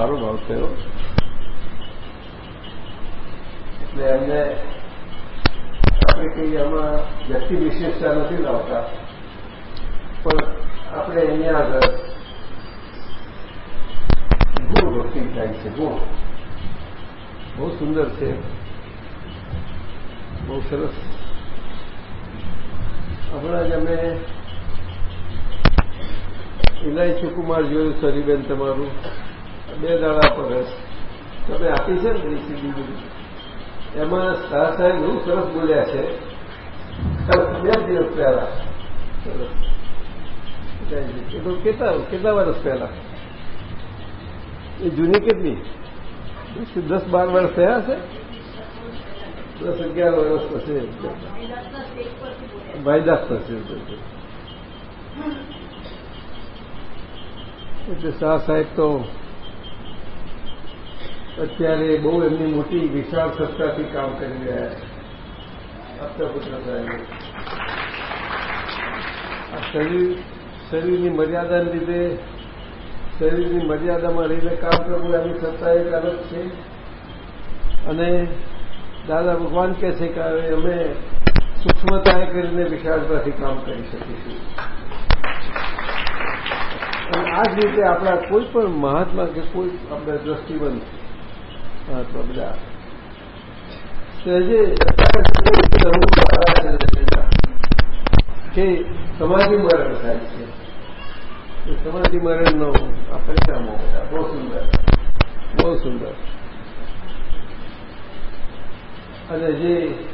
સારો ભાવ થયો. એટલે એમને આપણે કહીએ આમાં વ્યક્તિ વિશેષતા નથી લાવતા. પણ આપણે અહીંયા આગળ ગુણ ભક્તિ થાય છે, ગુણ. બહુ સુંદર છે. બહુ સરસ. હમણાં જ અમે ઇલાઈ કુમાર જોયું, સરીબેન તમારું. બે દાડા પર તમે આપી છે ને સીડી બધી. એમાં શાહ સાહેબ બહુ સરસ બોલ્યા છે. બે દિવસ પહેલા. કેટલા કેટલા વર્ષ પહેલા? એ જૂની કેટલી? દસ બાર વર્ષ થયા છે દસ અગિયાર વર્ષ પછી ભાઈદાસ પછી એટલે શાહ સાહેબ તો અત્યારે બહુ એમની મોટી વિશાળ સત્તાથી કામ કરી રહ્યા છે. પુત્ર શરીર, શરીરની મર્યાદાને લીધે, શરીરની મર્યાદામાં રહીને કામ કરવું એની સત્તા એક અલગ છે. અને દાદા ભગવાન કહે છે કે હવે અમે સૂક્ષ્મતાએ કરીને વિશાળતાથી કામ કરી શકીશું. અને આ જ રીતે આપણા કોઈ પણ મહાત્મા કે કોઈ આપણે દ્રષ્ટિબંધ મહાત્મા બધા. કે સમાધિ મરણ થાય છે સમાધિ મરણ નો આ પરિણામો બહુ સુંદર બહુ સુંદર. અને જે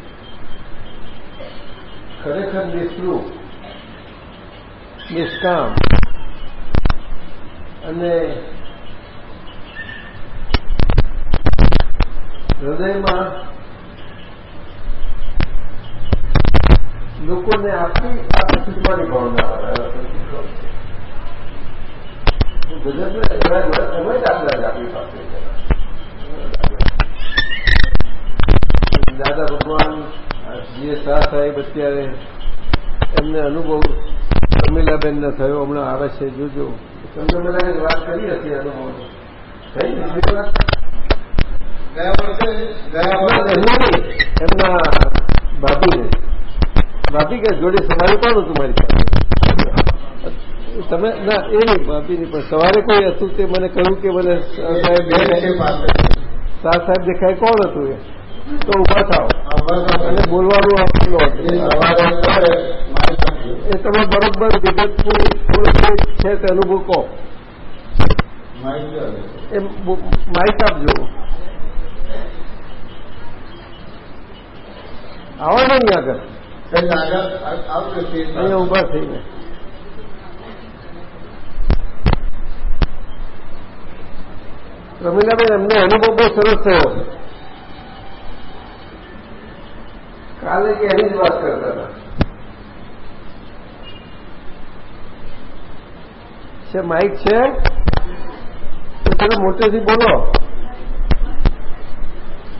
ખરેખર નિષ્ઠું નિષ્કામ અને હૃદયમાં લોકોને આપી આપી શીખવાની ભાવના આપણી દાદા ભગવાન જે શાહ સાહેબ અત્યારે એમને અનુભવ રમીલાબેનને થયો, હમણાં આવે છે, જોજો. તમને મને વાત કરી હતી અનુભવ. થઈ? એમના ભાભીને. ભાભી કે જોડે સવારે કોણ હતું મારી પાસે? તમે ના એ નહીં ભાભી નહીં પણ સવારે કોઈ હતું તે મને કહ્યું કે મને શાહ સાહેબ દેખાય. કોણ હતું એ? તો ઊભા થાવ અને બોલવાનું આપેલો એ તમે બરોબર વિગતપૂર છે તે અનુભવ કહો. એ માઇક આપજો. આવો ને નહીં આગળ અહીંયા ઊભા થઈને રમીલાબેન એમને અનુભવ બહુ સરસ થયો. કાલે કે એની જ વાત કરતા હતા. છે માઇક છે? તો તમે મોટેથી બોલો.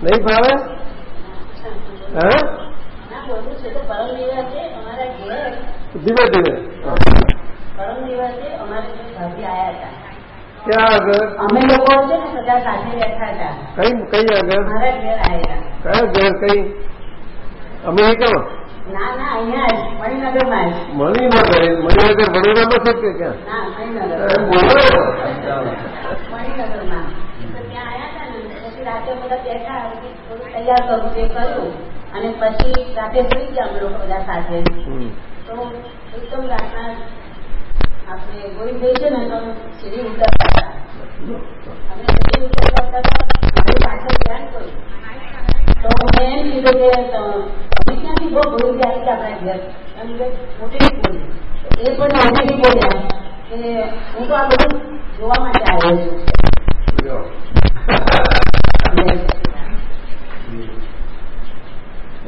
નહીં ભાવે? ધીમે ધીમે. ક્યાં આગળ? કઈ કઈ આગળ? મારા ઘેર કયા ઘર કઈ? અમેરિકામાં? મણિનગર મણિનગર વડોદરામાં છે કે ક્યાં? બોલો. મણિનગરમાં. રાતે બધા બેઠા તૈયાર કરું તે કર્યું. અને પછી રાતે સુઈ ગયા અમે લોકો બધા સાથે. તો એકદમ રાતના આપણે ગોવિંદભાઈ છે ને તો સીડી ઉતરતા હતા. અમે સીડી ઉતરતા હતા મારી પાછળ ધ્યાન કર્યું તો મેં એમ કીધું કે તમે ક્યાંથી બહુ ભૂલ જાય કે આપણા ઘેર. એમ કે મોટી બોલી એ પણ મોટી બોલ્યા કે હું તો આ બધું જોવા માટે આવ્યો છું.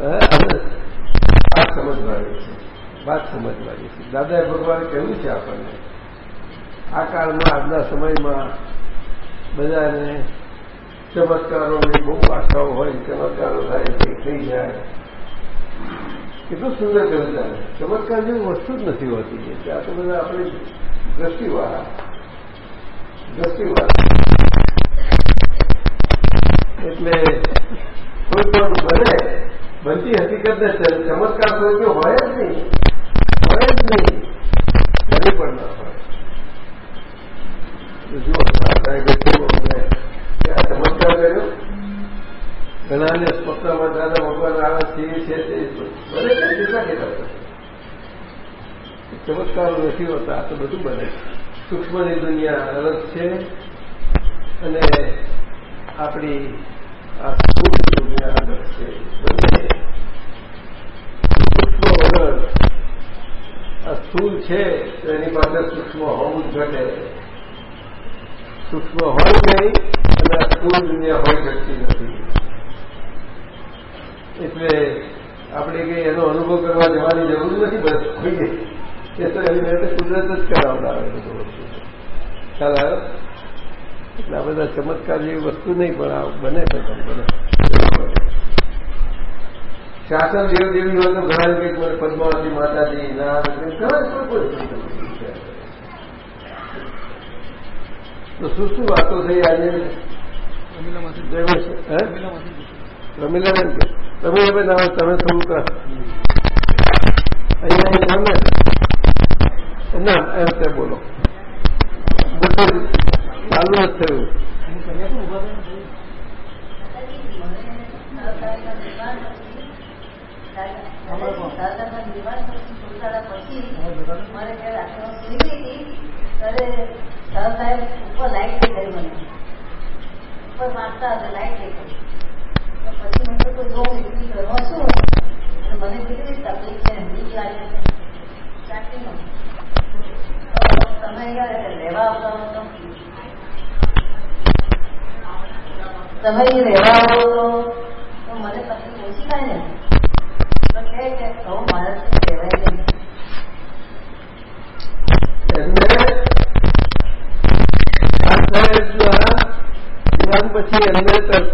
આ સમજવાની છે. વાત સમજવાની છે. દાદા ભગવાન કહ્યું છે આપણને, આ કાળમાં, આજના સમયમાં બધાને ચમત્કારોની બહુ આશાઓ હોય, ચમત્કારો થાય થઈ જાય. કેટલું સુંદર કહ્યું ચમત્કાર જેવી વસ્તુ જ નથી હોતી ત્યાં તો બધા આપણી દ્રષ્ટિવાળા દ્રષ્ટિવાળા. એટલે કોઈ પણ બને બનતી હકીકતને ચમત્કાર કોઈ હોય જ નહીં. હોય જ નહીં. કદી પણ ના હોય. જુઓ ચમત્કાર કર્યો? ઘણાને સ્વપ્નમાં દાદા ભગવાન આવે છે છે તે બને કેટલા કેટલા ચમત્કારો નથી હોતા, આ તો બધું બને સૂક્ષ્મની દુનિયા અલગ છે અને આપણી આ છે, તો પાસે સૂક્ષ્મ હોવું જ ઘટે. સૂક્ષ્મ હોય નહીં, અને આ દુનિયા હોય શકતી નથી. એટલે આપણે કઈ એનો અનુભવ કરવા જવાની જરૂર નથી બસ કોઈ એ તો એની કુદરત જ કરાવતા આવે બધું ખ્યાલ આવ્યો? એટલે આ બધા ચમત્કાર જેવી વસ્તુ નહીં પણ આ બને છે બને. શાસન દેવ દેવી હોય તો ઘણા કંઈક મને પદ્માવતી માતાજી ના ઘણા તો શું શું વાતો થઈ આજે? રમીલાબેન તમે હવે ના તમે થોડુંક અહીંયા તમે ના એમ તે બોલો. બધું ચાલુ જ થયું સાહેબ ઉપર લાઈટ દેખાય મને ઉપર વાંચતા હતા લાઈટ દેખાય પછી મને તો કોઈ જોઉં એટલી ઘરમાં શું અને મને કેટલી તકલીફ છે બીક લાગે છે સ્ટાર્ટિંગમાં તમે અહીંયા રહેવા આવતા હો તો તમે અહીં રહેવા આવો તો મને તકલીફ ઓછી થાય ને તો કહે કે હવે મારાથી કહેવાય નહીં એમને જીવન પછી એમને તરત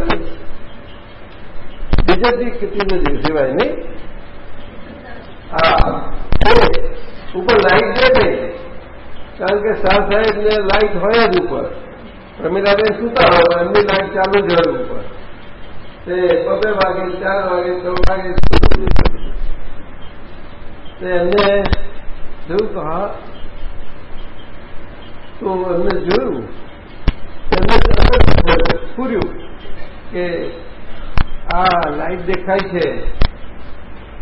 બીજા દી કેટલી સિવાય નહીં હા ઉપર લાઈટ છે ને કારણ કે શાહ સાહેબ ને લાઈટ હોય જ ઉપર પ્રમીલાબેન સુતા હોય એમની લાઈટ ચાલુ જ હોય ઉપર તે બબે વાગે, ચાર વાગે ત્રણ વાગે તે એમને જોયું તો હા, તો એમને જોયું. એમને પૂર્યું કે આ લાઈટ દેખાય છે.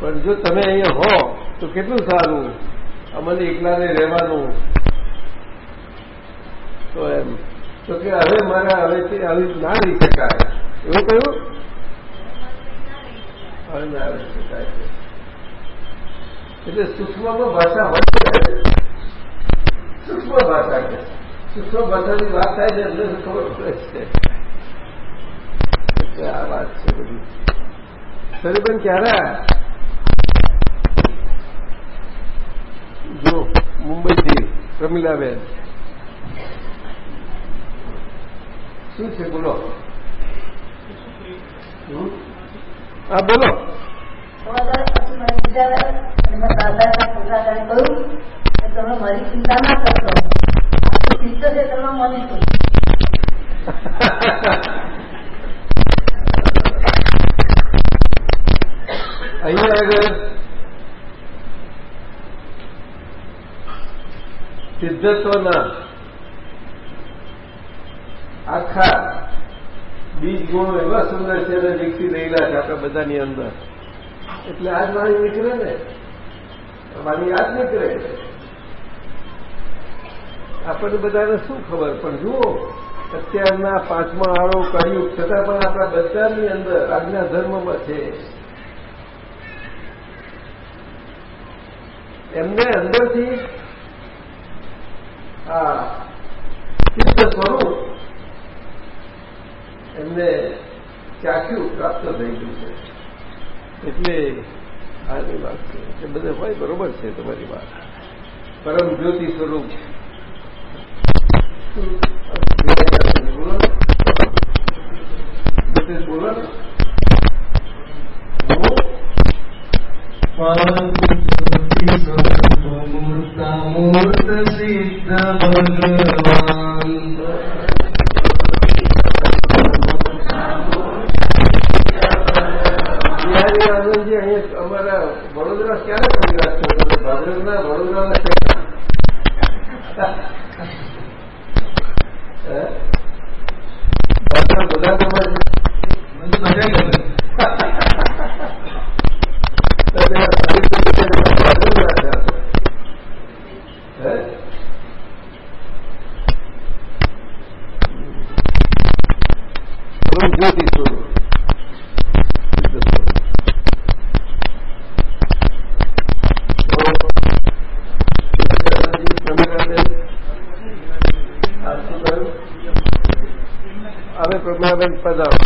પણ જો તમે અહીંયા હો, તો કેટલું સારું? અમને એકલાને રહેવાનું. તો એમ. તો કે હવે મારા હવેથી આવી ના રહી શકાય. એવું કહ્યું? હવે ના રહી શકાય એટલે સૂક્ષ્મમાં ભાષા હોય સૂક્ષ્મ ભાષા કે સૂક્ષ્મ ભાષાની વાત થાય છે એટલે ખબર પડે છે. આ વાત છે બધી. સરીબેન ક્યારે જો મુંબઈથી પ્રમીલાબેન શું છે બોલો હા બોલો થોડા દિવસ પછી મને બીજા એમાં દાદાના પોતાને કહ્યું કે તમે મારી ચિંતા ના કરશો આખું ચિત્ત છે તમે મને કહ્યું અહીંયા આગળ સિદ્ધત્વના આખા બીજ ગુણો એવા સુંદર છે અને વિકસી રહેલા છે આપણા બધાની અંદર. એટલે આજ વાણી નીકળે ને વાણી યાદ નીકળે આપણને બધાને શું ખબર? પણ જુઓ, અત્યારના પાંચમા આળો કર્યું, છતાં પણ આપણા બધાની અંદર આજના ધર્મમાં છે. એમને અંદરથી આ સિદ્ધ સ્વરૂપ એમને ચાખ્યું પ્રાપ્ત થઈ ગયું છે. એટલે આની વાત છે. બધે હોય બરોબર છે તમારી વાત. પરમ જ્યોતિ સ્વરૂપ બોલો બોલો મૂર્ત સિદ્ધ ભગવાન આનંદજી અહીંયા અમારા વડોદરા ક્યારે તમે ભાદરવના વડોદરાના ક્યાં બધા તમારે મને મજા ગમે જ્યોતિ સ્વરૂપ હવે પ્રજ્ઞાબેન પધારો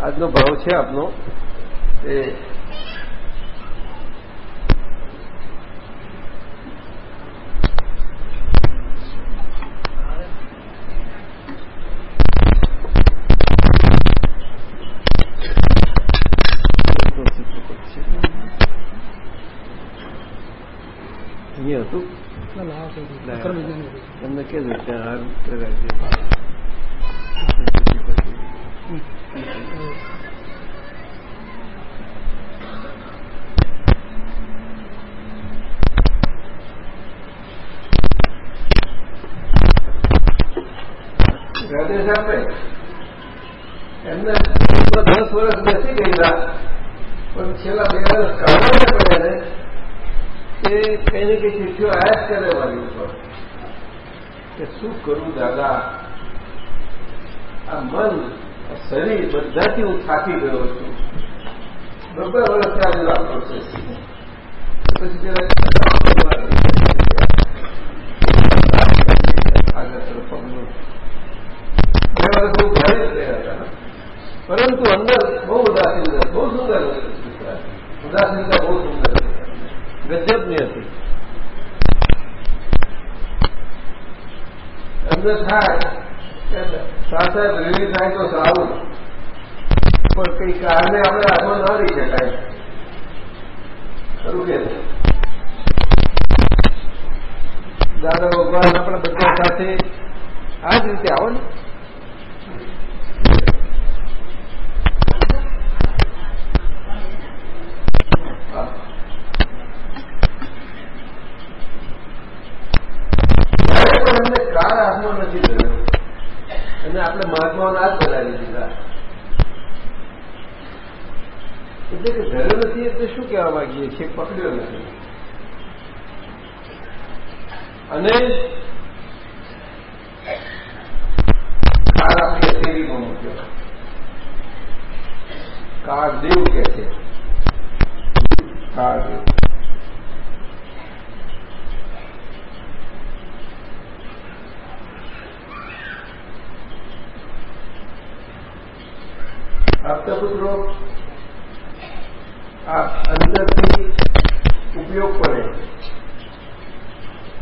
આજનો ભાવ છે આપનો એ અહીંયા હતું તમને કીધું ત્યાં હાર રાધેશ આપે એમને વર્ષ બેસી ગયેલા. પણ છેલ્લા બે વર્ષ કાઢવાને પડ્યા ને, એ કઈ કઈ ચિઠ્ઠીઓ આયાત જ કરે મારી ઉપર. કે શું કરું દાદા? આ મન શરીર બધાથી હું થાકી ગયો છું. બબ્બે વર્ષ આજે વાપરો છે. પછી આગળ તરફ પગલું બે વર્ષ હું ઘરે જ ગયા હતા. પરંતુ અંદર બહુ ઉદાસીનતા બહુ સુંદર ઉદાસીનતા બહુ સુંદર ગજબની હતી. અંદર થાય સાથે રેલી થાય તો સારું. પણ કઈ કારણે આપણે આગળ ન રહી શકાય. ખરું કે દાદા ભગવાન આપણા બધા સાથે આ જ રીતે આવો ને એમને કાર હાથમાં નથી કર્યો અને આપણે મહાત્માઓને હાથ બનાવી દીધા. એટલે કે ધર્યો નથી એટલે શું કહેવા માંગીએ છીએ? પકડ્યો નથી. અને કાર આપણી હથેળીમાં મૂક્યો. કાર દેવ કે છે. કાર દેવ આપતા પુત્રો આ અંદરથી ઉપયોગ કરે.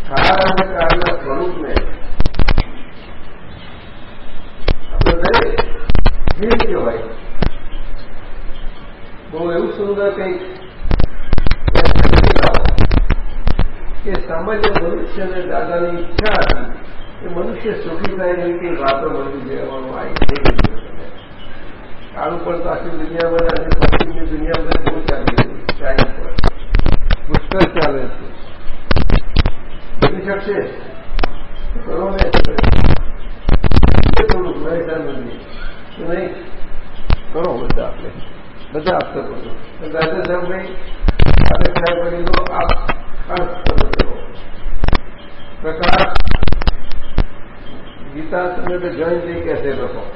કાર સ્વરૂપને આપણે દરેક ભીડ કહેવાય. બહુ એવું સુંદર કંઈક કે સામાન્ય મનુષ્યને દાદાની ઈચ્છા હતી કે મનુષ્ય સુખી થાય એવી કઈ વાતો મળી જવાનું આવી કાળું પણ આખી દુનિયામાં અને પશ્ચિમની દુનિયામાં બહુ ચાલી રહ્યું ચાઇન પર. પુષ્કળ ચાલે છે. બની શકશે? કરો ને. થોડુંક મહેસાનંદની નહીં? કરો બધા આપણે. બધા આપતા કરો રાજા સાહેબભાઈ આપણે સાહેબ વડીલો આપ ખાસ કરો પ્રકાશ ગીતા તમે તો થઈ કેસે લોકો.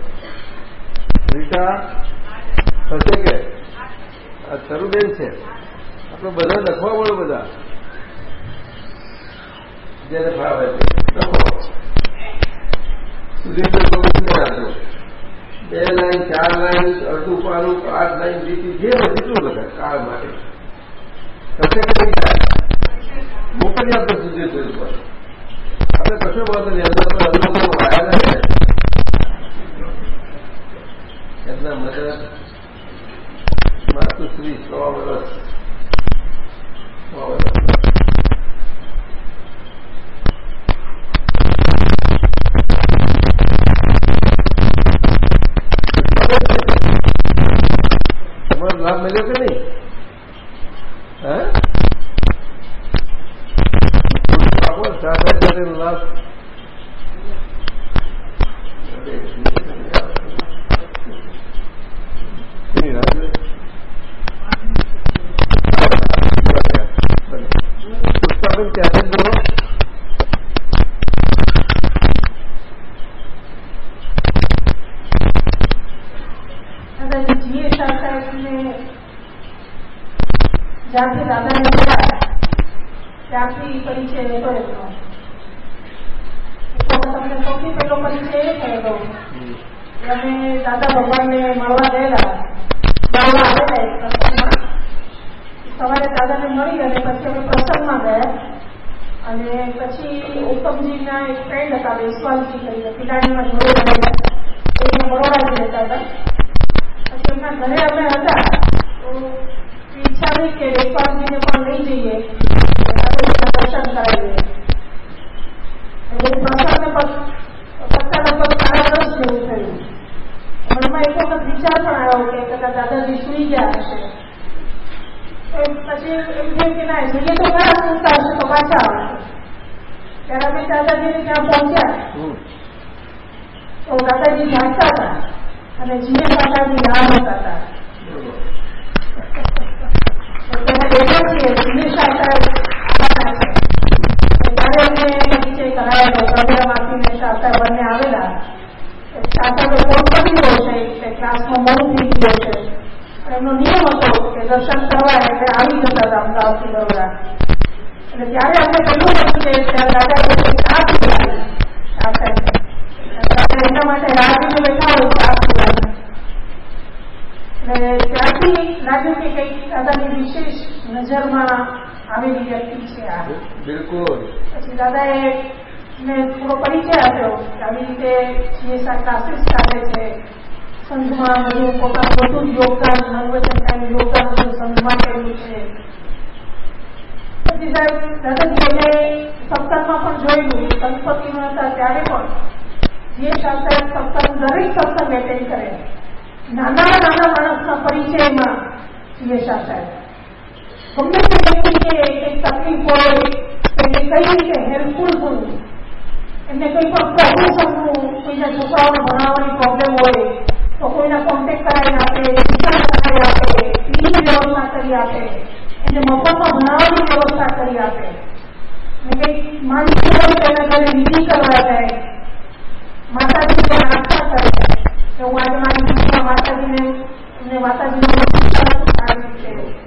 રીટા થશે કે? આ તરુબેન છે. આપણે બધા લખવા મળો બધા. જેને ફાવે લખો. બે લાઈન, ચાર લાઈન, અડધું પાનું આઠ લાઈન લીટી જે એટલું લખે, કાળ માટે. કઈ થાય? મોકલી આપતો સુધી આપણે કશો વાંધો નહીં અંદર વાયા છે એમના મદદ માતુશ્રી સો વર્ષ સો વર્ષ લાભ મળ્યો કે નહીં? મોડું થઈ ગયો છે એમનો નિયમ હતો કે દર્શન કરવા એટલે આવી જતા હતા અમદાવાદથી બરોડા. એટલે ત્યારે અમને કહ્યું હતું કે ત્યારે દાદા ચા એના માટે રાહ બેઠા હોય ચા અને ત્યાંથી લાગ્યું કે કંઈક દાદાની વિશેષ નજરમાં આવેલી વ્યક્તિ છે આ. બિલકુલ. પછી દાદાએ મેં થોડો પરિચય આપ્યો આવી રીતે સીએસઆર ક્લાસીસ ચાલે છે સંઘમાં બધું પોતાનું બધું જ યોગદાન નવવચન કાંઈ યોગદાન બધું સંઘમાં કર્યું છે. પછી પણ જોયેલું ગણપતિમાં હતા ત્યારે પણ જે શાસ્ત્ર સત્સંગ દરેક સત્સંગ એટેન્ડ કરે નાના નાના માણસના પરિચયમાં જે શાસ્ત્ર ગમે તે વ્યક્તિ કે કંઈક તકલીફ હોય એને કઈ રીતે હેલ્પફુલ થવું એમને કોઈ પણ પ્રોફેશનનું કોઈના છોકરાઓને ભણાવવાની પ્રોબ્લેમ હોય કોઈના કોન્ટેક્ટ કરાવી આપે શિક્ષણ કરાવી આપે ફીની વ્યવસ્થા કરી આપે. એને મફતમાં ભણાવવાની વ્યવસ્થા કરી આપે. કંઈક ઘરે વિધિ કરવા જાય. માતાજી પણ આસ્થા કરે. કે હું આજે મારી દીકરીમાં માતાજીને, એમને માતાજીનો છે.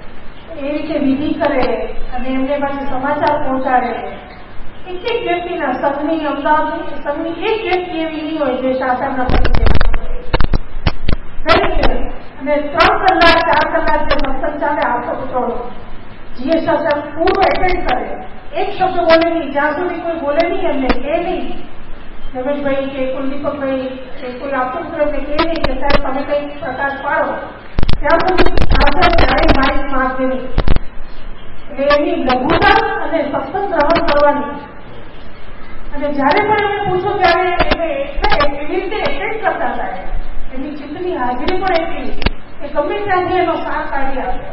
એ રીતે વિધિ કરે અને એમને પાસે સમાચાર પહોંચાડે. એક એક વ્યક્તિના સંઘની અમદાવાદ સંઘની એક વ્યક્તિ એવી નહીં હોય જે શાસનના પરિચય અને ત્રણ કલાક ચાર કલાક જે સત્સંગ ચાલે આખો પુત્રોનો જીએ શાસન પૂરું એટેન્ડ કરે એક શબ્દ બોલે નહીં જ્યાં સુધી કોઈ બોલે નહીં એમને કે નહીં રમેશભાઈ કે કુલદીપકભાઈ કે કોઈ આપતો પુત્ર એમને કે નહીં કે સાહેબ તમે કંઈક પ્રકાશ પાડો ત્યાં સુધી શાસન ક્યારેય માઇક માગશે નહીં એટલે એની લઘુતા અને સત્સંગ ગ્રહણ કરવાની અને જયારે પણ એમને પૂછો ત્યારે એને એવી રીતે એટેન્ડ કરતા હતા એની ચિત્તની હાજરી પણ એટલી કે ગમે ત્યાંથી એનો સાથ કાઢી આપે.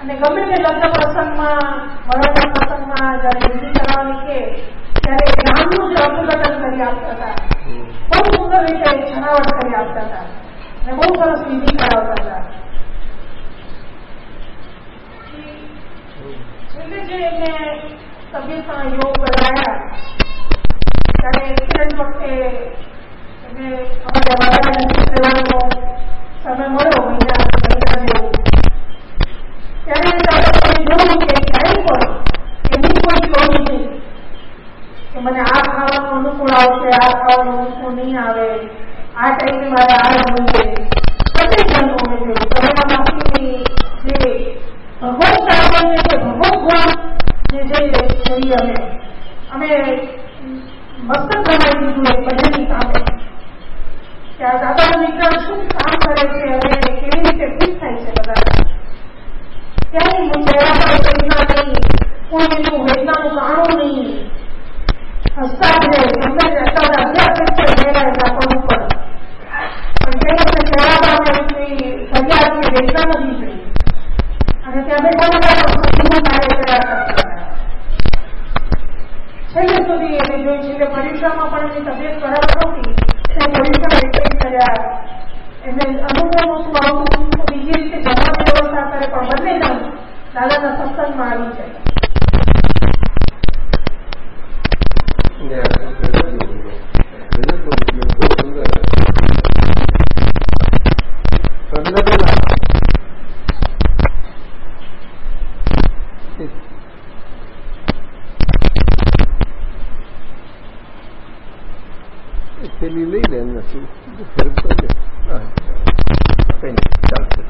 અને ગમે તે લગ્ન પ્રસંગમાં વડોદરા પ્રસંગમાં જયારે વિધિ કરવાની કે ત્યારે ગામનું જ અર્થઘટન કરી આપતા હતા. બહુ સુંદર રીતે છણાવટ કરી આપતા હતા. અને બહુ સરસ વિધિ કરાવતા હતા. એમને તબિયતમાં યોગ કરાયા ત્યારે એક્સિડન્ટ વખતે એમને અમારે વાડાને રહેવાનો સમય મળ્યો મહિના એની કોઈ ચોઈસ નહીં કે મને આ ખાવાનું અનુકૂળ આવશે આ ખાવાનું અનુકૂળ નહીં આવે આ ટાઈમે મારે આ જોઈએ પ્રત્યેક જણનું અમે જોયું પરિણામાંથી જે કે ભગવત ગુણ જે જોઈએ અમે અમે મસ્તક બનાવી દીધું એ બધાની સામે કે શું કામ કરે છે અને કેવી રીતે ખુશ થાય છે બધા? કોઈ એનું વેદનાનું નહીં? હસતા જ રહે ઉપર પણ. તે વખતે નથી થઈ અને ત્યાં છેલ્લે સુધી એને જોઈ છેલ્લે પરીક્ષામાં પણ એની તબિયત ખરાબ નહોતી. તે પરીક્ષા એટેન્ડ કર્યા સત્સંગમાં આવી જાય પેલી લઈ લે નથી ચાલશે ચાલશે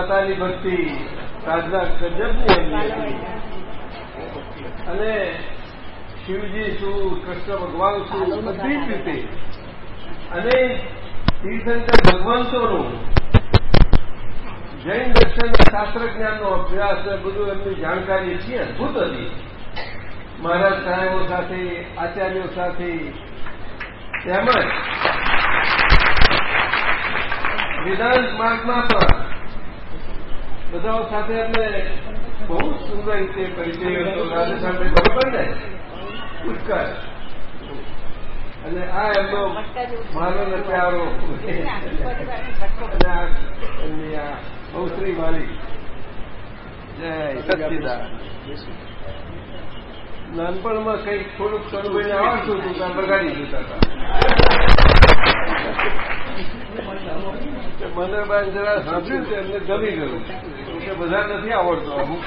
માતાની ભક્તિ સાધના ગજબની હતી. અને શિવજી શું, કૃષ્ણ ભગવાન શું બધી જ રીતે. અને તીર્થંકર ભગવંતોનું જૈન દર્શન શાસ્ત્ર જ્ઞાનનો અભ્યાસ બધું એમની જાણકારી છે અદભુત હતી. મહારાજ સાહેબો સાથે, આચાર્યો સાથે, તેમજ વેદાંત માર્ગમાં પણ બધા સાથે એમને બહુ સુંદર રીતે પરિચય હતો. રાજસ્થાન બરોબર ને ઉત્કર અને આ એમનો મારો ને અને આ બહુશ્રી માલિક જય નાનપણમાં કંઈક થોડુંક કનુભાઈને આવડતું હતું ત્યાં બગાડી જતા હતા. મને બાદ જરા સાંભળ્યું છે, એમને ગમી ગયું. કે બધા નથી આવડતું અમુક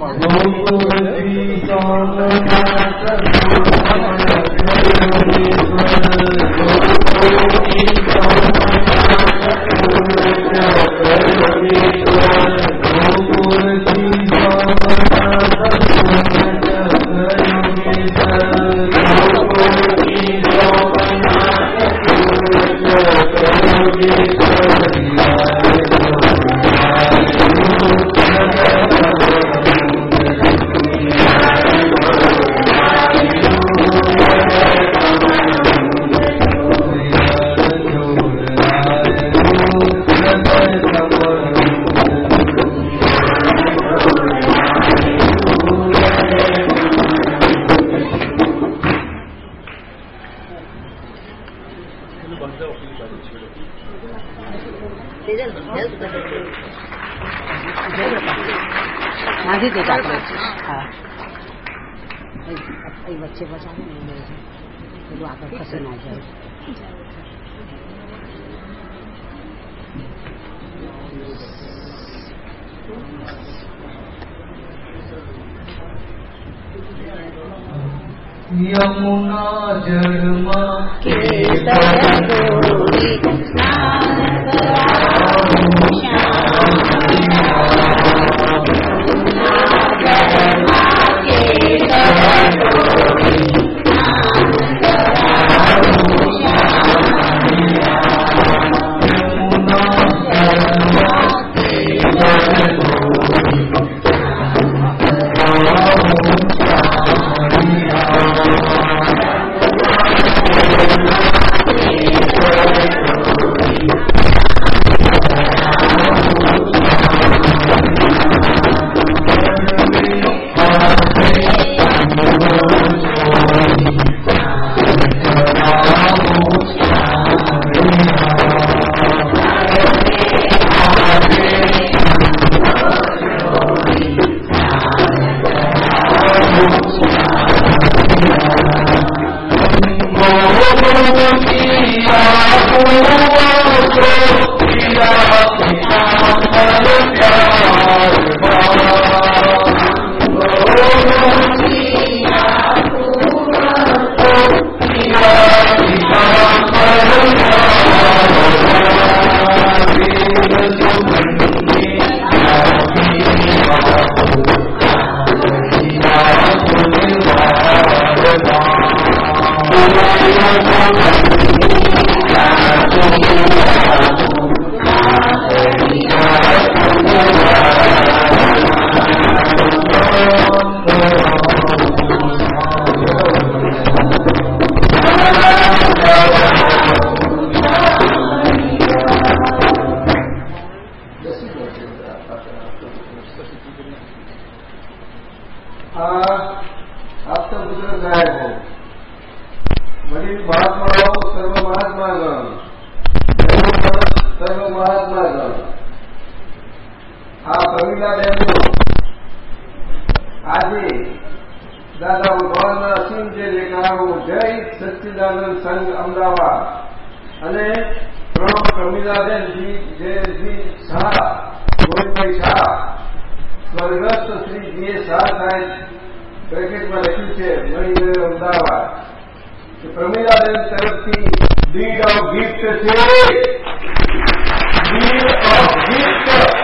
બાંધી લખ્યું છે મણિનગર અમદાવાદ. કે પ્રમીલાબેન તરફથી ડીડ ઓફ ગિફ્ટ છે. ડીડ ઓફ ગિફ્ટ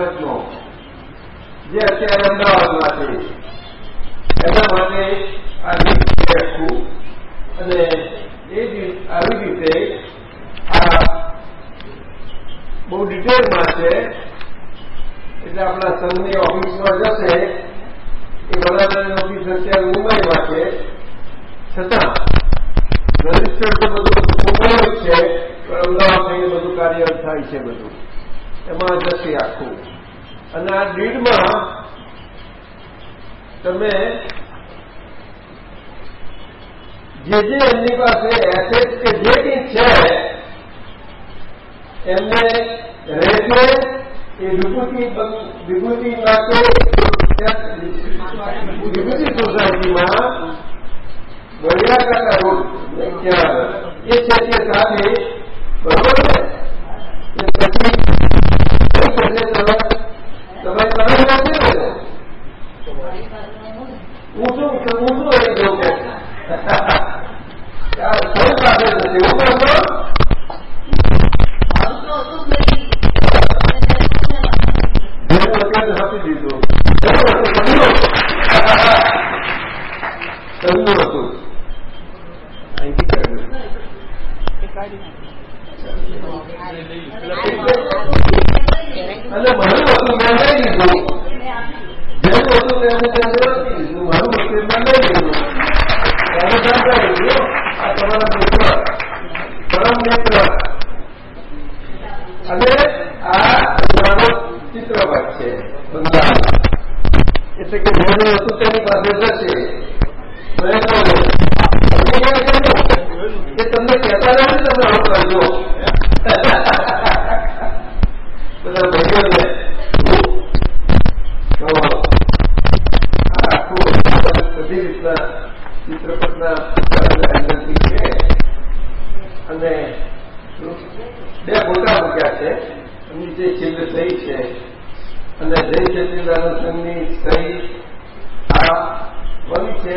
સિક્સટી જે અત્યારે અમદાવાદમાં છે. એના માટે આ રીતે અને એ આવી રીતે આ બહુ ડિટેલમાં છે. એટલે આપણા સંઘની ઓફિસમાં જશે. એ વડાપ્રધાન ઓફિસ અત્યારે મુંબઈમાં છે. છતાં રજિસ્ટર તો બધું મુંબઈ છે, પણ અમદાવાદ થઈને બધું કાર્ય થાય છે બધું. એમાં જશે આખું. અને આ ડીડમાં તમે જે જે એમની પાસે એસેટ કે જે કંઈ છે, એમને રહેશે એ વિભૂતિ વિભૂતિ માટે વિભૂતિ સોસાયટીમાં બળિયા કાકા રોડ ત્યાં એ છે તે સાથે બરોબર ને? એ પછી શું થશે અને આ મારો ચિત્રપટ છે બંગાળ એટલે કે જેનું તેની પાસે જશે કે તમને કહેતા નથી તમે આવું કરજો બધા ભાઈઓને આખું બધી રીતના ચિત્રપટના એંગલથી છે અને બે ફોટા મૂક્યા છે એમની છે અને જય સચિદાનંદ સંઘની સહી આ કોની છે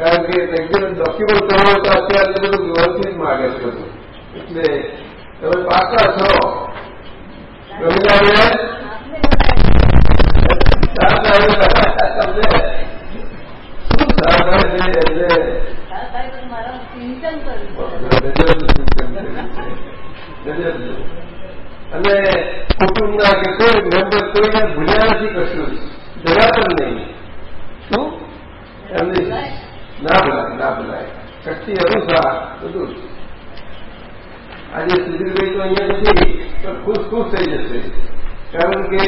કારણ કે રેગ્યુલર ડોક્યુમેન્ટ કરવાનું તો અત્યારે બધું વ્યવસ્થિત માગે છે બધું. એટલે તમે પાકા છો. કર્યું અને કુટુંબના કે કોઈ મેમ્બર કોઈને ભૂલ્યા નથી કશું. જરા પણ નહીં. શું? એમની ના ભૂલાય ના ભૂલાય શક્તિ અનુસાર બધું આજે સુધીરભાઈ તો અહીંયા નથી, પણ ખુશ ખુશ થઈ જશે. કારણ કે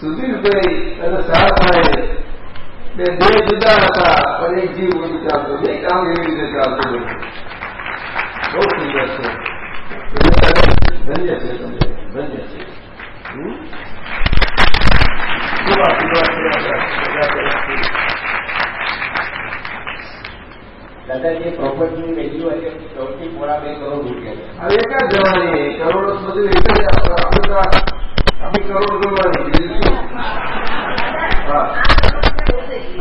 સુધીરભાઈ અને સાહેબ બે બે જુદા હતા, પણ એક જીવ બધું ચાલતું બે કામ એવી રીતે ચાલતું બધું બહુ સુંદર છે. ધન્ય છે તમે, ધન્ય છે? છે આપણા પ્રોપર્ટીની વેલ્યુ આજે સૌથી મોડા બે કરોડ રૂપિયા હવે એક જ જવાની કરોડો બધું એક જ આપણે કરોડ જોવાની બીજું શું? હા.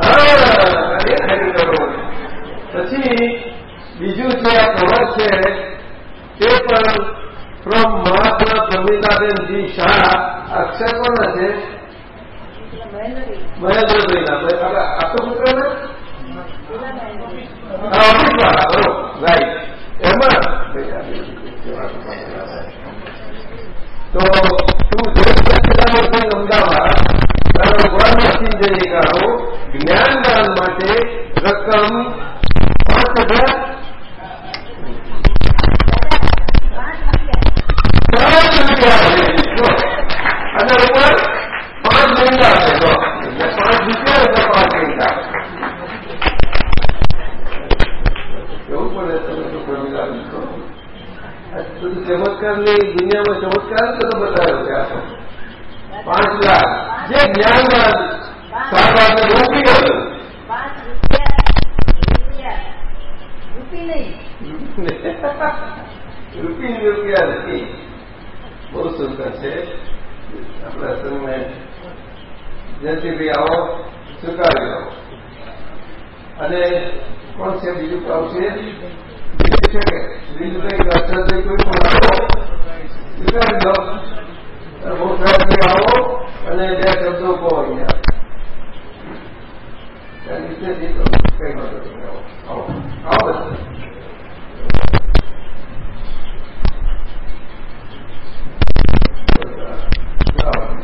હા એ ખરી કરોડ. પછી બીજું છે આ કવર છે તે પણ ફ્રોમ મહાત્મા પ્રમિતાબેનજી શાહ. અક્ષર કોણ છે? મહેન્દ્રભાઈના આ તો પુત્ર ને? રકમ પાંચ હજાર પાંચ પાંચ મહિના છે પાંચ રૂપિયા પાંચ મહિના કેવું પડે તમે તો પ્રમિલા છો બધું ચમત્કારની દુનિયામાં ચમત્કાર તો બતાવ્યો છે આપણે પાંચ લાખ. જે જ્ઞાનવાન સારવારને રોકી ગયો રૂપી રૂપિયા નથી બહુ સુંદર છે. આપણા સંઘને જયંતિભાઈ આવો, સ્વીકારી અને કોણ છે બીજું? કામ છે? બીજું છે કે બીજું કઈ અક્ષરભાઈ કોઈ પણ આવો સ્વીકારી લો બહુ સાહેબજી આવો અને બે શબ્દો કહો અહીંયા ત્યાં નીચેથી તો કઈ વાંધો નહીં આવો આવો આવો બધા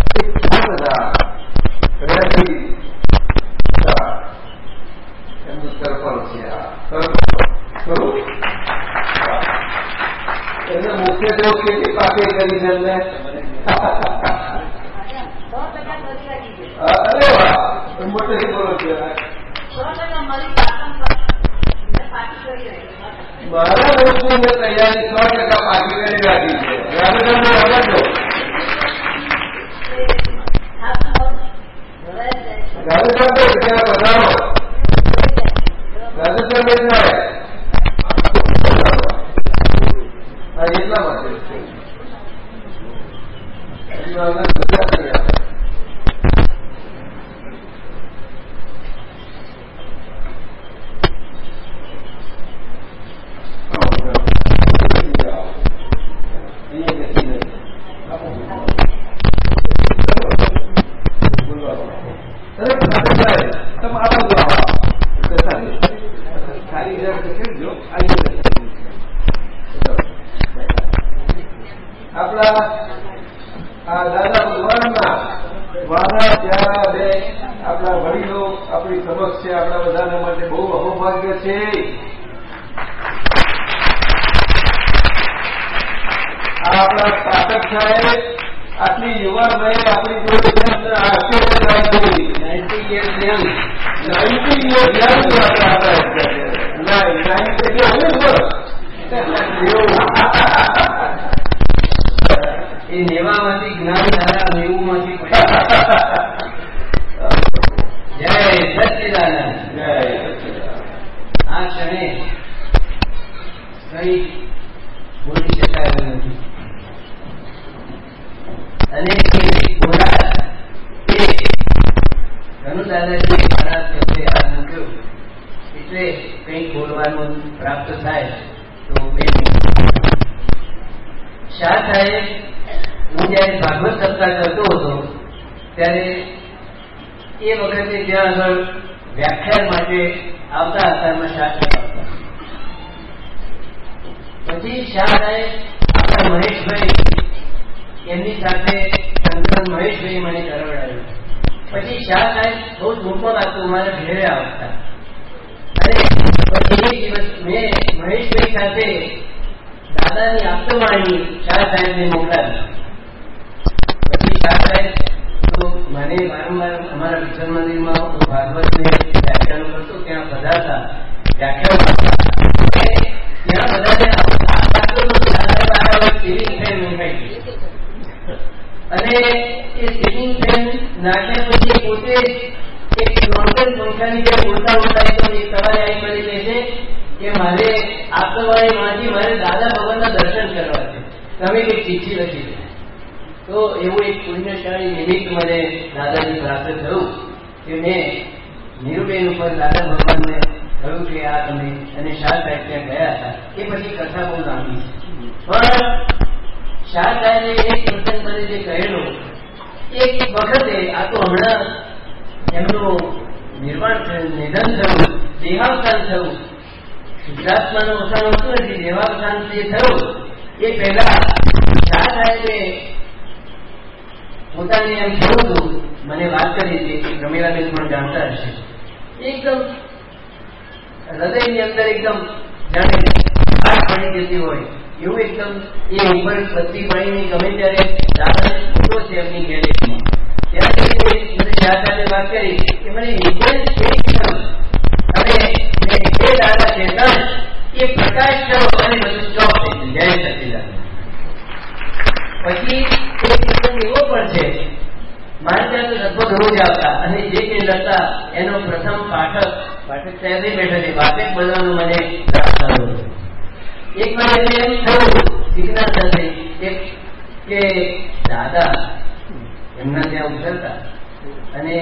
બધા રહેતી એમનું તર્પણ છે એને મુખ્ય તો કેટલી પાકે કરી છે એમને અરે વાહ મોટે બોલો છે મારી વસ્તુની તૈયારી સો ટકા પાકી કરી રાખી છે રામેશ્વર ત્યાં બનાવો રામેશ્વર જાય હા એટલા માટે છે હજી આગળ ગુજરાતી આવે. આપણા આ દાદા ભગવાનના વાના પ્યારા બે આપણા વડીલો આપણી સમક્ષ છે આપણા બધાના માટે બહુ અહોભાગ્ય છે આ આપણા શાસક સાહેબ આટલી યુવાન વયે આપણી જોડે આશ્ચર્ય રાખી ninety years young ninety years young એ નેવામાંથી જ્ઞાન ધારા નેવું માંથી જય સચિદાનંદ આ ક્ષણે કઈ બોલી શકાય એવું નથી અને એ બોલા એ ધનુ દાદાજી મારા શબ્દે હાથ મૂક્યો એટલે કંઈક બોલવાનું પ્રાપ્ત થાય તો બે શાહ સાહેબ, હું જયારે ભાગવત સપ્તાહ કરતો હતો, ત્યારે એ વખતે ત્યાં આગળ વ્યાખ્યાન માટે આવતા એમાં શાહ પછી શાહ સાહેબ, આપણા મહેશભાઈ, એમની સાથે સંકલન મહેશભાઈ મને કરવડાવ્યું. પછી શાહ સાહેબ બહુ ટૂંકમાં લાગતું મારા ઘેરે આવતા. અને પછી એક દિવસ મેં મહેશભાઈ સાથે દાદાની આપતવાણી શાહ સાહેબને મોકલાવી. પછી શાહ સાહેબ, તો મને વારંવાર અમારા વિઠ્ઠલ મંદિરમાં હું ભાગવતને વ્યાખ્યાનો કરતો, ત્યાં બધા હતા અને એ પછી પોતે એક નોર્મલ પંખાની જે બોલતા બોલતા સવારે આવી મળી લે છે કે મારે આપતવાણી માંથી મારે દાદા ભગવાનના દર્શન કરવા છે. તમે એક ચીઠી લખી દે. તો એવું એક પુણ્યશાળી નિમિત્ત મને દાદાજી પ્રાપ્ત થયું કે મેં નીરુબેન ઉપર દાદા ભગવાનને કહ્યું કે આ તમે અને શાહ સાહેબ ત્યાં ગયા હતા. એ પછી કથા બહુ લાંબી છે. પણ શાહ સાહેબે એક પ્રસંગ મને જે કહેલો, એક વખતે આ તો હમણાં એમનું નિર્માણ નિધન થયું, દેહાવસાન થયું. શુદ્ધાત્માનું અવસાન હોતું નથી દેહાવસાન જે થયું, એ પહેલા શાહ સાહેબે પોતાને એમ કહ્યું હતું, મને વાત કરી હતી કે રમીલાબેન પણ જાણતા હશે. એકદમ હૃદયની અંદર એકદમ જાણે પડી જતી હોય, એવું એકદમ એ ઉપર બત્તી પાણીની ગમે ત્યારે દાદા ફોટો છે એમની ગેલેરીમાં. ત્યારે મને યાદ સાહેબે વાત કરી કે મને ઇન્ડિયન છે અને જે દાદા ચેતન એ પ્રકાશ અને બધું સ્ટોપ થઈ ગયું જય સચિદાન પછી એક પ્રસંગ એવો પણ છે મારે ત્યાં તો લગભગ રોજ આવતા અને જે કંઈ લખતા એનો પ્રથમ પાઠક પાઠક સાહેબ બેઠા છે વાચક બનવાનું મને એક વાર એમને એમ થયું શીખનાર સાથે કે દાદા એમના ત્યાં ઉતરતા અને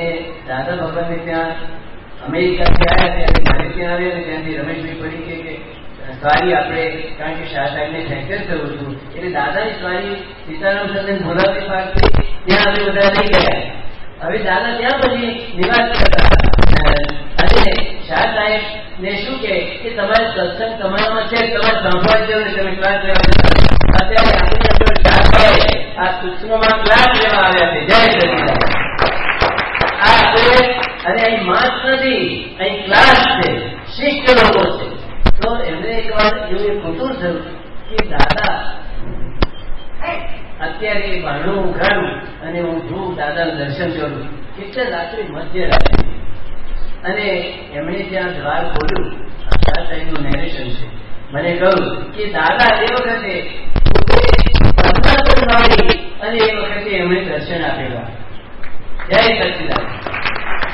દાદા ભગવાનને ત્યાં અમેરિકાથી આવ્યા ત્યારે મારે ત્યાં આવ્યા અને ત્યાંથી રમેશભાઈ પડી કે સ્વારી આપણે, કારણ કે શાહ સાહેબને ફ્રેક્ચર થયું હતું. એટલે દાદાની સ્વારી સીતારામ સાથે મોરારી પાકથી ત્યાં અમે બધા લઈ ગયા. હવે દાદા ત્યાં પછી નિવાસ કરતા અને શાહ સાહેબ ને શું કે કે, તમારે સત્સંગ તમારામાં છે, તમારે સાંભળવા જેવું તમે ક્લાસ લેવા અત્યારે આપણી અંદર શાહ સાહેબ આ સૂક્ષ્મમાં ક્લાસ લેવા આવ્યા છે. જય સચિદાન આ અને અહીં માસ નથી, અહીં ક્લાસ છે, શિષ્ટ લોકો છે. તો એમને એક વાર એવું ખોટું થયું કે, દાદા, અત્યારે ભાણું ઉઘાડું અને હું જોઉં દાદાનું દર્શન કરું. એટલે રાત્રે મધ્ય રાત્રે. અને એમણે ત્યાં દ્વાર ખોલ્યું. સાહેબનું નેરેશન છે. મને કહ્યું કે, દાદા, એ વખતે અને એ વખતે એમણે દર્શન આપેલા. જય સચિદાન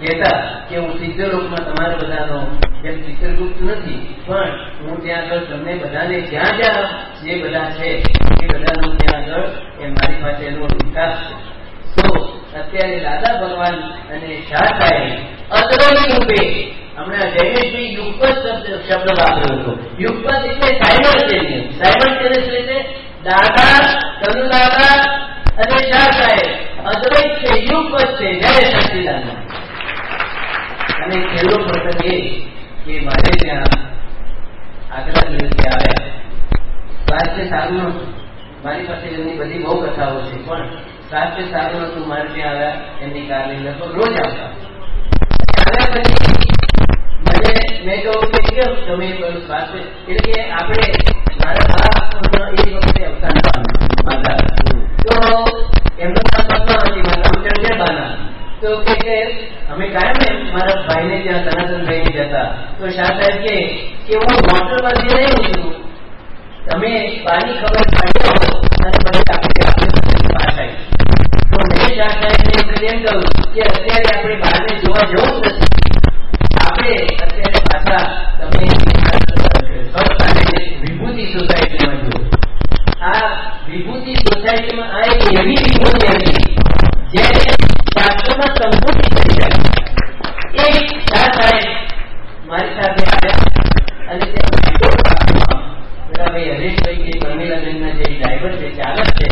કહેતા કે હું ચિત્રરૂપમાં તમારા બધાનો જેમ ચિત્રગુપ્ત નથી, પણ હું ત્યાં આગળ તમને બધાને જ્યાં જ્યાં જે બધા છે, એ બધાનો ત્યાં આગળ એ મારી પાસે એનો વિકાસ છે. તો અત્યારે દાદા ભગવાન અને શાહ સાહેબ અદ્વૈત રૂપે, હમણાં જૈનેશભાઈ યુગપત શબ્દ શબ્દ વાપર્યો હતો. યુગપત એટલે સાયમલ્ટેનિયસ સાયમલ્ટેનિયસ એટલે દાદા તનુ દાદા અને શાહ અદ્વૈત છે, યુગપત છે, જય સચિદાનંદ અને છેલ્લો પ્રસંગ એ કે મારે ત્યાં આગલા દિવસે આવ્યા. સ્વાસ્થ્ય સારું મારી પાસે એમની બધી બહુ કથાઓ છે, પણ સ્વાસ્થ્ય સારું નહોતું. મારે ત્યાં આવ્યા, એમની કારની લગભગ રોજ આવતા. આવ્યા પછી મને, મેં કહ્યું કે કેમ તમે કહ્યું સ્વાસ્થ્ય, એટલે કે આપણે મારા બાપ એ વખતે અવસાન પામ્યા. તો એમનું નામ પદ્મા હતી, મારું નામ ચંદ્રબાના તો કે અમે કાયમ મારા ભાઈને ત્યાં સનાતન ભાઈ જતા. તો શાહ સાહેબ કે હું હોટલમાં જે રહી છું. તમે પાણી ખબર પાડ્યો અને પછી આપણે અત્યારે આપણે બહારને જોવા જવું નથી. આપણે અત્યારે પાછા તમે વિભૂતિ સોસાયટીમાં જુઓ. આ વિભૂતિ સોસાયટીમાં આ એક એવી વિભૂતિ હતી જેને શાસ્ત્રમાં સંબોધિત કરી જાય એક શાહ સાહેબ મારી સાથે આવ્યા અને પેલા ભાઈ હરેશભાઈ જે પરમીલાબેનના જે ડ્રાઈવર છે ચાલક છે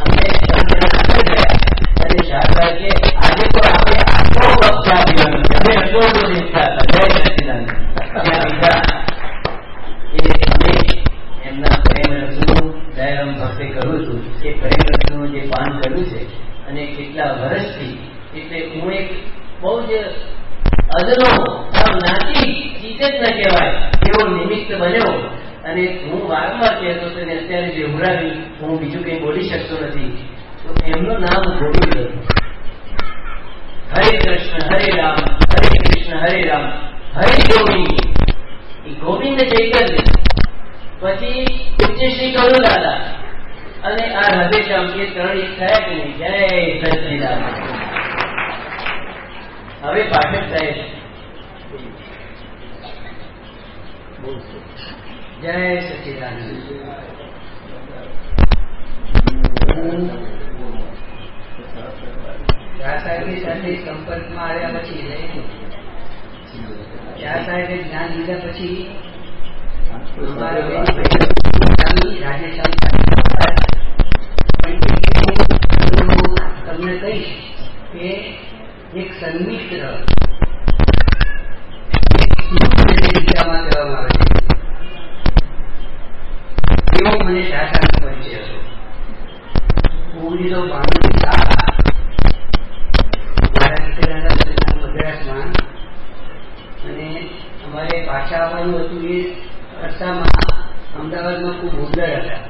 અમને ત્રણ જણા આગળ ગયા અને શાહ સાહેબ કે આજે તો આપણે આખો વખત ચા પીવાનું છે અમે એટલો બધો ઈચ્છા હતા જય સચિદાનંદ ત્યાં બીજા એ અમે એમના પ્રેમ રસનું દયારામ ભક્તે કરું છું એ પ્રેમ રસનું જે પાન કર્યું છે અને કેટલા વર્ષથી એટલે હું એક બહુ જ અદનો નાતી ન કહેવાય, એવો નિમિત્ત બન્યો. અને હું વારંવાર કહેતો હતો અત્યારે જે ઉભરાવી હું બીજું કંઈ બોલી શકતો નથી. તો એમનું નામ ગોવિંદ હરે કૃષ્ણ, હરે રામ, હરે કૃષ્ણ, હરે રામ, હરે ગોવિંદ. ગોવિંદ ચૈતન્ય પછી પૂજ્ય શ્રી કરું દાદા અને આ હૃદયશ્યામ એ ત્રણ એક થયા કે નહીં? જય સચિદાનંદ. હવે પાઠક સાહેબ. જય સચિદાનંદ. શાહ સાહેબની સાથે સંપર્કમાં આવ્યા પછી શાહ સાહેબે જ્ઞાન લીધા પછી અમારા બેન રાજેશ તમને કહીશ કે એક સન્મિત્ર દિશામાં કહેવામાં આવે છે એવો મને શાસન પરિચય હતો ઓગણીસો બાણું મારા મદ્રાસમાં અને અમારે પાછા આવવાનું હતું એ અરસામાં અમદાવાદમાં ખૂબ ઉંદર હતા.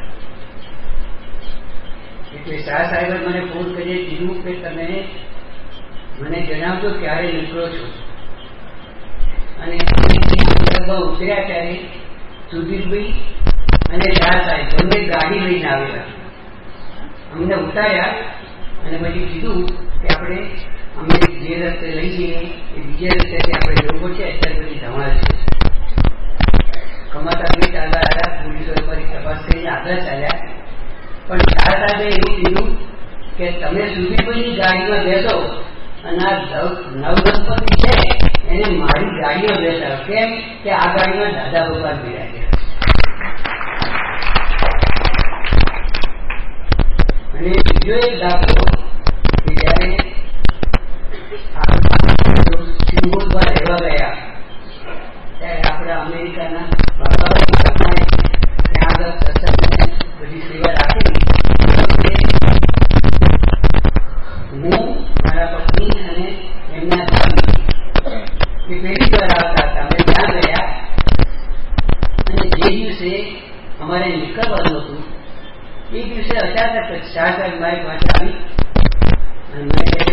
એટલે શાહ સાહેબે મને ફોન કરીને કીધું કે તમે મને જણાવજો ક્યારે નીકળો છો. અને ઉતર્યા ત્યારે સુધીરભાઈ અને શાહ સાહેબ બંને ગાડી લઈને આવેલા. અમને ઉતાર્યા અને પછી કીધું કે આપણે અમે જે રસ્તે લઈ જઈએ એ બીજે રસ્તેથી આપણે જવું પડશે, અત્યારે બધી ધમાલ છે આ છે ગાડીમાં બેસાડો. કેમ? કે બિરાજ્યા અને બીજો એક રહેવા ગયા ત્યારે આપણા અમેરિકાના બાબાભાઈ ત્યાં આગળ સત્સંગને બધી સેવા રાખેલી હું મારા પત્ની અને એમના સ્વામી એ પહેલી વાર આવતા હતા અમે ત્યાં ગયા અને જે દિવસે અમારે નીકળવાનું હતું એ દિવસે અચાનક જ શાહ સાહેબ મારી પાસે આવી અને મને કહે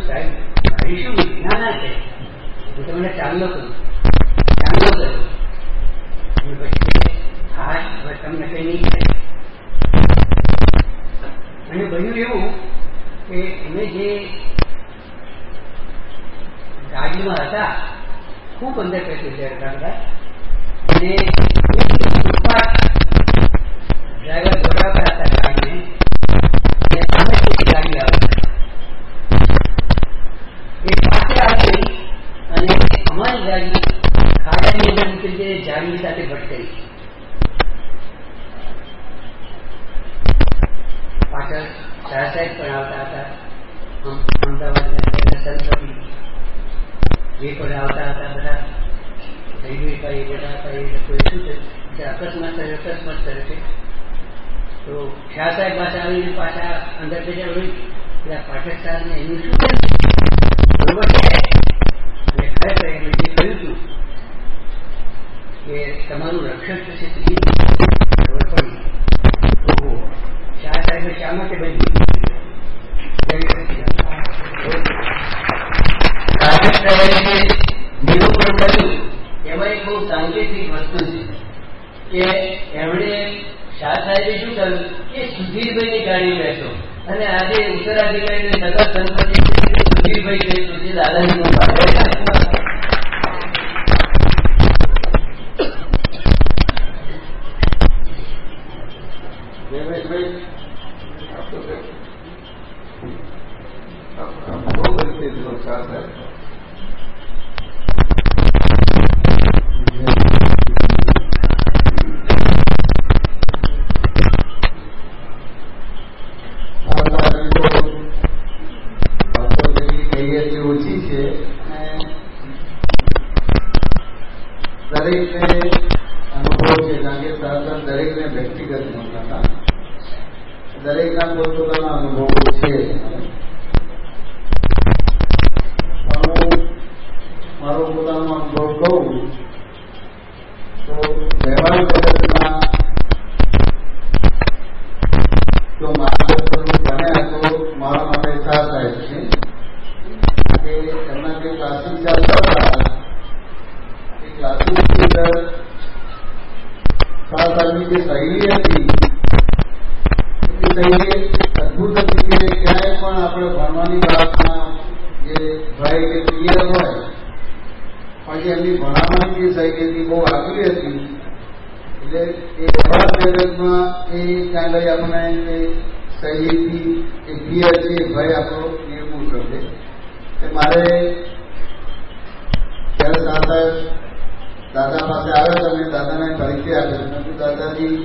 સાહેબ મારી તમને કરું ચાંદલો કર્યો અને પછી હા તમને કઈ નહીં અને બન્યું એવું કે અમે જે ગાડીમાં હતા, ખૂબ અંદર પેસેન્જર હતા અને પોતાનો અનુભવ કહું તો વ્યવહાર જગતમાં જો માર્ગદર્શન બન્યા તો મારા માટે શાહ સાહેબ છે કે એમના જે ક્લાસિક ચાલતા હતા એ ક્લાસિકની અંદર શાહ સાહેબની જે શૈલી હતી એ શૈલી અદભુત હતી કે ક્યાંય પણ આપણે ભણવાની બાબતમાં જે ભય કે ક્લિયર હોય જે એમની ભણાવવાની જે શૈલી હતી, બહુ આગળ હતી. એટલે એ વ્યવહાર જગતમાં એ ક્યાં લઈ આપણને એ શૈલીથી એ ક્લિયર છે, એ ભય આપણો નિર્મૂળ કરશે કે મારે ત્યારે દાદા દાદા પાસે આવ્યા તમે દાદાને પરિચય આપ્યો. દાદાજી,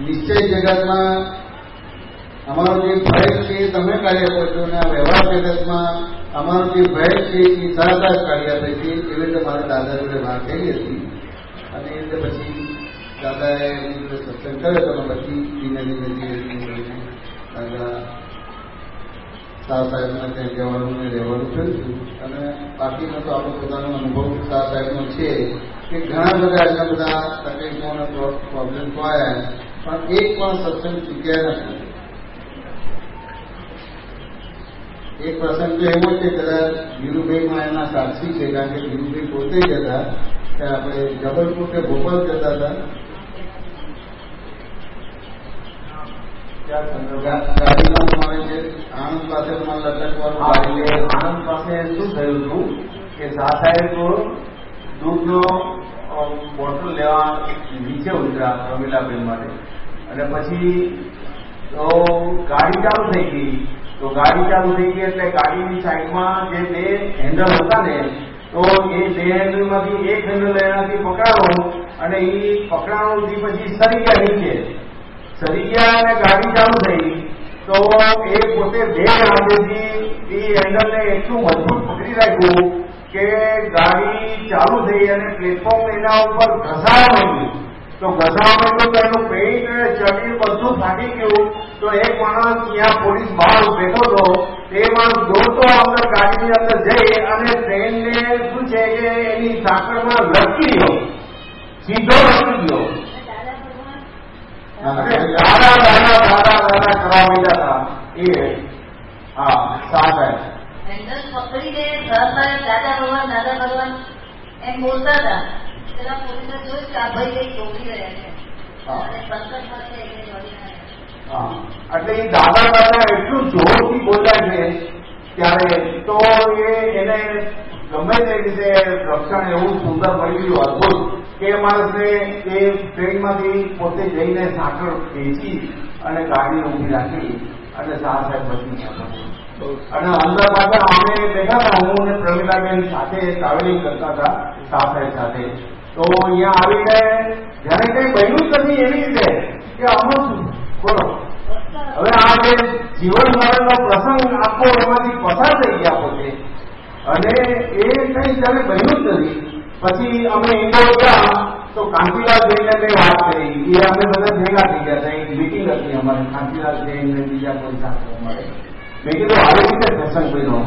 નિશ્ચય જગતમાં અમારો જે ભય છે, એ તમે આપો છો અને આ વ્યવહાર જગતમાં અમારો જે ભય છે એ સરળતા કાઢી આપે છે એવી રીતે મારા દાદા જોડે વાત કરી હતી. અને એ રીતે પછી દાદાએ સત્સંગ કર્યો હતો પછી ધીમે ધીમે દાદા શાહ સાહેબને ત્યાં જવાનું ને રહેવાનું થયું અને બાકીનો તો આપણો પોતાનો અનુભવ શાહ સાહેબનો છે કે ઘણા બધા એટલા બધા તકલીફો અને પ્રોબ્લેમ આવ્યા પણ એક પણ સત્સંગ ચૂક્યા નથી. એક પ્રસંગ તો એવો છે કદાચ ધીરુભાઈમાં એના સાક્ષી છે કારણ કે ધીરુભાઈ પોતે જ હતા કે આપણે જબલપુર કે ભોપાલ જતા હતા ગાડીમાં તમારે જે આણંદ પાસે તમારે લટકવાનું ગાડી લે આનંદ પાસે શું થયું હતું કે શાહ સાહેબ દૂધનો બોટલ લેવા નીચે ઉતર્યા રમીલાબેન માટે અને પછી તો ગાડી ચાલુ થઈ ગઈ તો ગાડી ચાલુ થઈ ગઈ એટલે ગાડીની સાઈડમાં જે બે હેન્ડલ હતા ને, તો એ બે હેન્ડલમાંથી એક હેન્ડલ એનાથી પકડાવો અને એ પકડાણોથી પછી સરી ગયા નીચે. સરી ગયા અને ગાડી ચાલુ થઈ. તો એ પોતે બે હાથેથી એ હેન્ડલને એટલું મજબૂત પકડી રાખ્યું કે ગાડી ચાલુ થઈ અને પ્લેટફોર્મ એના ઉપર ઘસાવા માંડ્યું તો ઘસાવા તો એનું પેન્ટ શરીર બધું ફાટી ગયું. તો એક માણસ ત્યાં પોલીસ બહાર બેઠો હતો. તે માણસ દોડતો અંદર ગાડીની અંદર જઈ અને ટ્રેનને શું છે કે એની સાંકળમાં લટકી ગયો. સીધો લટકી ગયો. અને દાદા દાદા દાદા દાદા કરવા માંડ્યા હતા. એ હા સાહેબ હેન્ડલ પકડીને દાદા ભગવાન દાદા ભગવાન. એમ બોલતા હતા. એટલે એ દાદા દાદા એટલું જોરથી બોલ્યા છે ત્યારે તો એ એને ગમે તે રીતે રક્ષણ એવું સુંદર મળી ગયું અદભુત કે માણસને એ ટ્રેનમાંથી પોતે જઈને સાંકળ ખેંચી અને ગાડી ઊભી રાખી અને શાહ સાહેબ બચી અને અંદર પાછળ અમે બેઠા હતા હું અને પ્રમીલાબેન સાથે ટ્રાવેલિંગ કરતા હતા શાહ સાહેબ સાથે. તો અહીંયા આવીને જયારે કઈ બન્યું જ નથી એવી રીતે કે અમુક બોલો. હવે આ જે જીવન મરણનો પ્રસંગ આખો એમાંથી પસાર થઈ ગયા પોતે. અને એ કઈ જયારે બન્યું જ નથી. પછી અમે ઇન્ડોર ગયા તો કાંતિલાલ જઈને કઈ વાત કરી. એ અમે બધા ભેગા થઈ ગયા હતા. એક મિટિંગ હતી અમારે. કાંતિલાલ જૈન ને બીજા કોઈ સાથે અમારે. મેં કીધું, આવી રીતે પ્રસંગ બન્યો.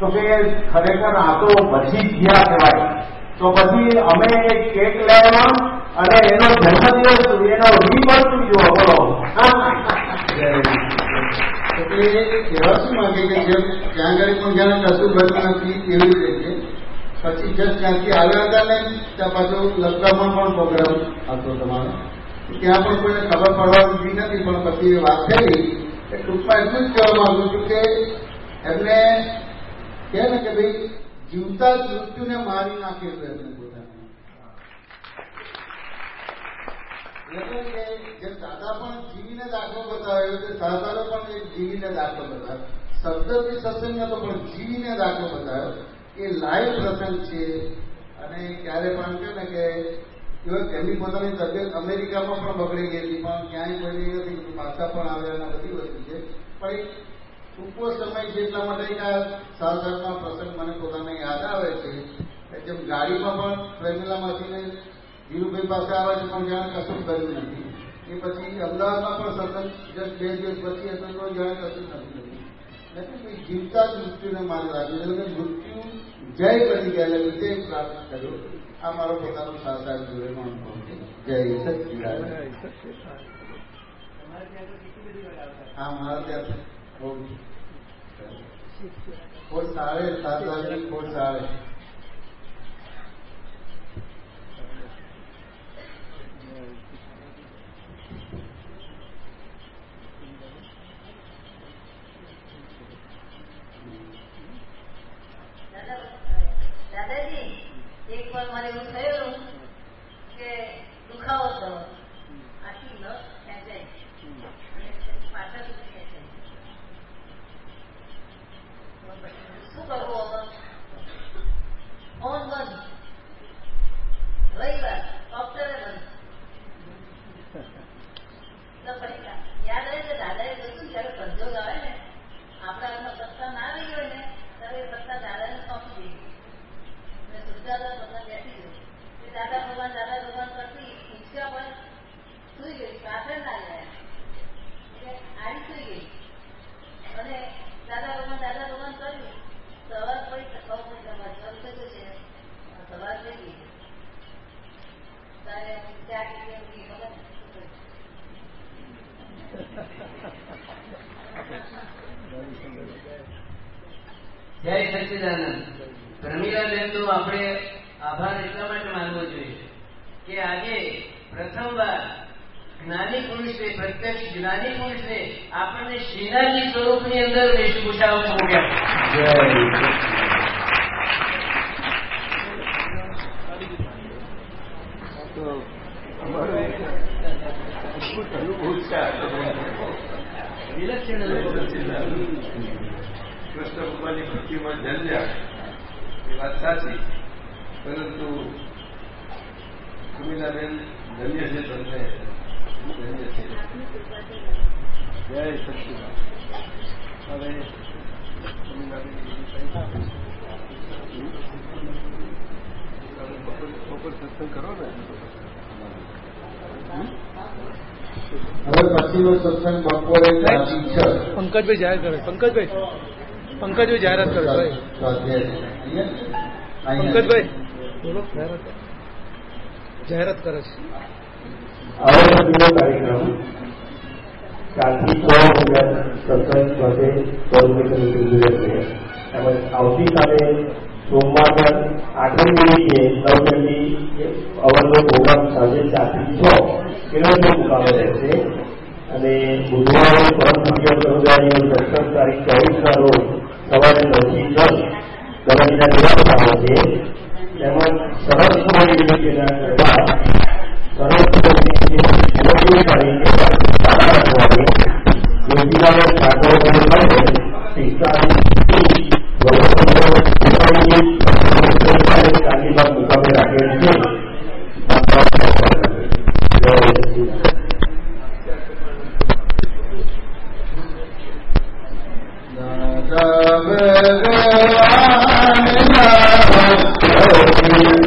તો કે ખરેખર આ તો પછી જ ગયા કહેવાય. તો પછી અમે કેક લાવ્યા અને એનો જન્મદિવસ એનો રીબર્થ જોવો બોલો એટલે કે જેમ ત્યાં પણ જ્યાં કશું બન્યું નથી એવી રીતે. પછી જસ્ટ ત્યાંથી આવ્યા હતા ને, ત્યાં પાછો લંકામાં પણ પ્રોગ્રામ હતો તમારો ત્યાં પણ કોઈને ખબર પડવા દીધી નથી, પણ પછી વાત થઈ. એ ટૂંકમાં એટલું જ કહેવા માંગુ કે એમને કહે ને કે ભાઈ જીવતા જ મૃત્યુને મારી નાખે એમને પોતાને. જેમ દાદા પણ જીવીને દાખલો બતાવ્યો છે, દાદાનો પણ એક જીવીને દાખલો બતાવ્યો શબ્દથી સત્સંગ હતો પણ જીવીને દાખલો બતાવ્યો એ લાઈવ પ્રસંગ છે. અને ક્યારે પણ કે ને કે એમની પોતાની તબિયત અમેરિકામાં પણ બગડી ગઈ હતી, પણ ક્યાંય કોઈ નથી પાછા પણ આવ્યા બધી વસ્તુ છે. પણ ટૂંકો સમય છે એટલા માટે આ સાધારણમાં પ્રસંગ મને પોતાને યાદ આવે છે જેમ ગાડીમાં પણ પ્રેમિલામાંથીને ધીરુભાઈ પાસે આવે છે પણ જાણે કશું કર્યું નથી. એ પછી અમદાવાદમાં પણ સતત જસ્ટ બે દિવસ પછી હતો જાણે કશું નથી નથી જીવતા જ મૃત્યુને મારી રાખ્યું એટલે કે મૃત્યુ જય બની ગયા વિજય પ્રાપ્ત કર્યો. આ મારો પોતાનો સાસાર જોડેનો અનુભવ છે. જય સચિદાન હા મારા ત્યાં કોઈ સારે સાત વાગે કોઈ સારે દાદાજી, એક વાર મારે એવું થયેલું કે દુખાવો થયો આખી નસ ખેંચાઈ અને પાછળ સુધી ખેંચાઈ શું કરવું હવે ફોન બંધ રવિવાર ડોક્ટરે બંધ તો પછી યાદ રહે કે દાદાએ બધું જયારે સંજોગ આવે ને આપણા હાથમાં સત્તા ના રહી હોય ને ત્યારે એ સત્તા દાદાને સોંપી દઈએ સુરદાદા ભગવાન બેઠી ગયું એ દાદા ભગવાન દાદા ભગવાન કરતી ઈચ્છા પર સુઈ ગઈ પાછળ ના ગયા એટલે આડી સુઈ ગઈ અને દાદા ભગવાન દાદા ભગવાન કર્યું સવાર પડી તો ખબર પડી તમારે શરૂ થયું છે સવાર થઈ ગઈ તારે ત્યાં કે ખબર જય સચિદાનંદ. પ્રમીલાબેન નો આપણે આભાર એટલા માટે માનવો જોઈએ કે આજે પ્રથમવાર જ્ઞાની પુરુષે, પ્રત્યક્ષ જ્ઞાની પુરુષે આપણને શ્રીનાથજી સ્વરૂપની અંદર વેશભૂષાઓ મૂક્યા તો અમારું એક અદભુત અનુભવ છે વિલક્ષણ અનુભવ. કૃષ્ણ ભક્તિમાં જન્મ્યા એ વાત સાચી. પરંતુ સુમીલાબેન ધન્ય છે તમને. ધન્ય છે? જય સચિદાન હવે સુમીલાબેન બપોર બપોર સત્સંગ કરો ને? હવે પછીનો સત્સંગ બપોરે પંકજભાઈ જાહેર કરે. પંકજભાઈ. પંકજભાઈ જાહેરાત કરો ભાઈ. પંકજભાઈ. બોલો જાહેરાત જાહેરાત કરે છે. કાર્યક્રમ કાલથી છ સત્સંગ સાથે તેમજ આવતીકાલે સોમવાર આઠમ મિનિટે નવચંડી અવરનો પ્રોગ્રામ સાંજે ચારથી છ. એનો મુકાબલો રહેશે. અને બુધવારે પરમ પૂજ્ય સમુદાયની સત્તર તારીખ ચોવીસના રોજ સવારે નવથી દસ ગવાજીના નિવાસમાં છે તેમજ સરસ કુમારી વિનંતીના ગરબા સરસ કુમારી તારીખે સાડા આઠ વાગે યોગીલાલ ઠાકોર માટે પિસ્તાલીસ કાંતિભાગ મુકામે રાખેલ છે Thank you.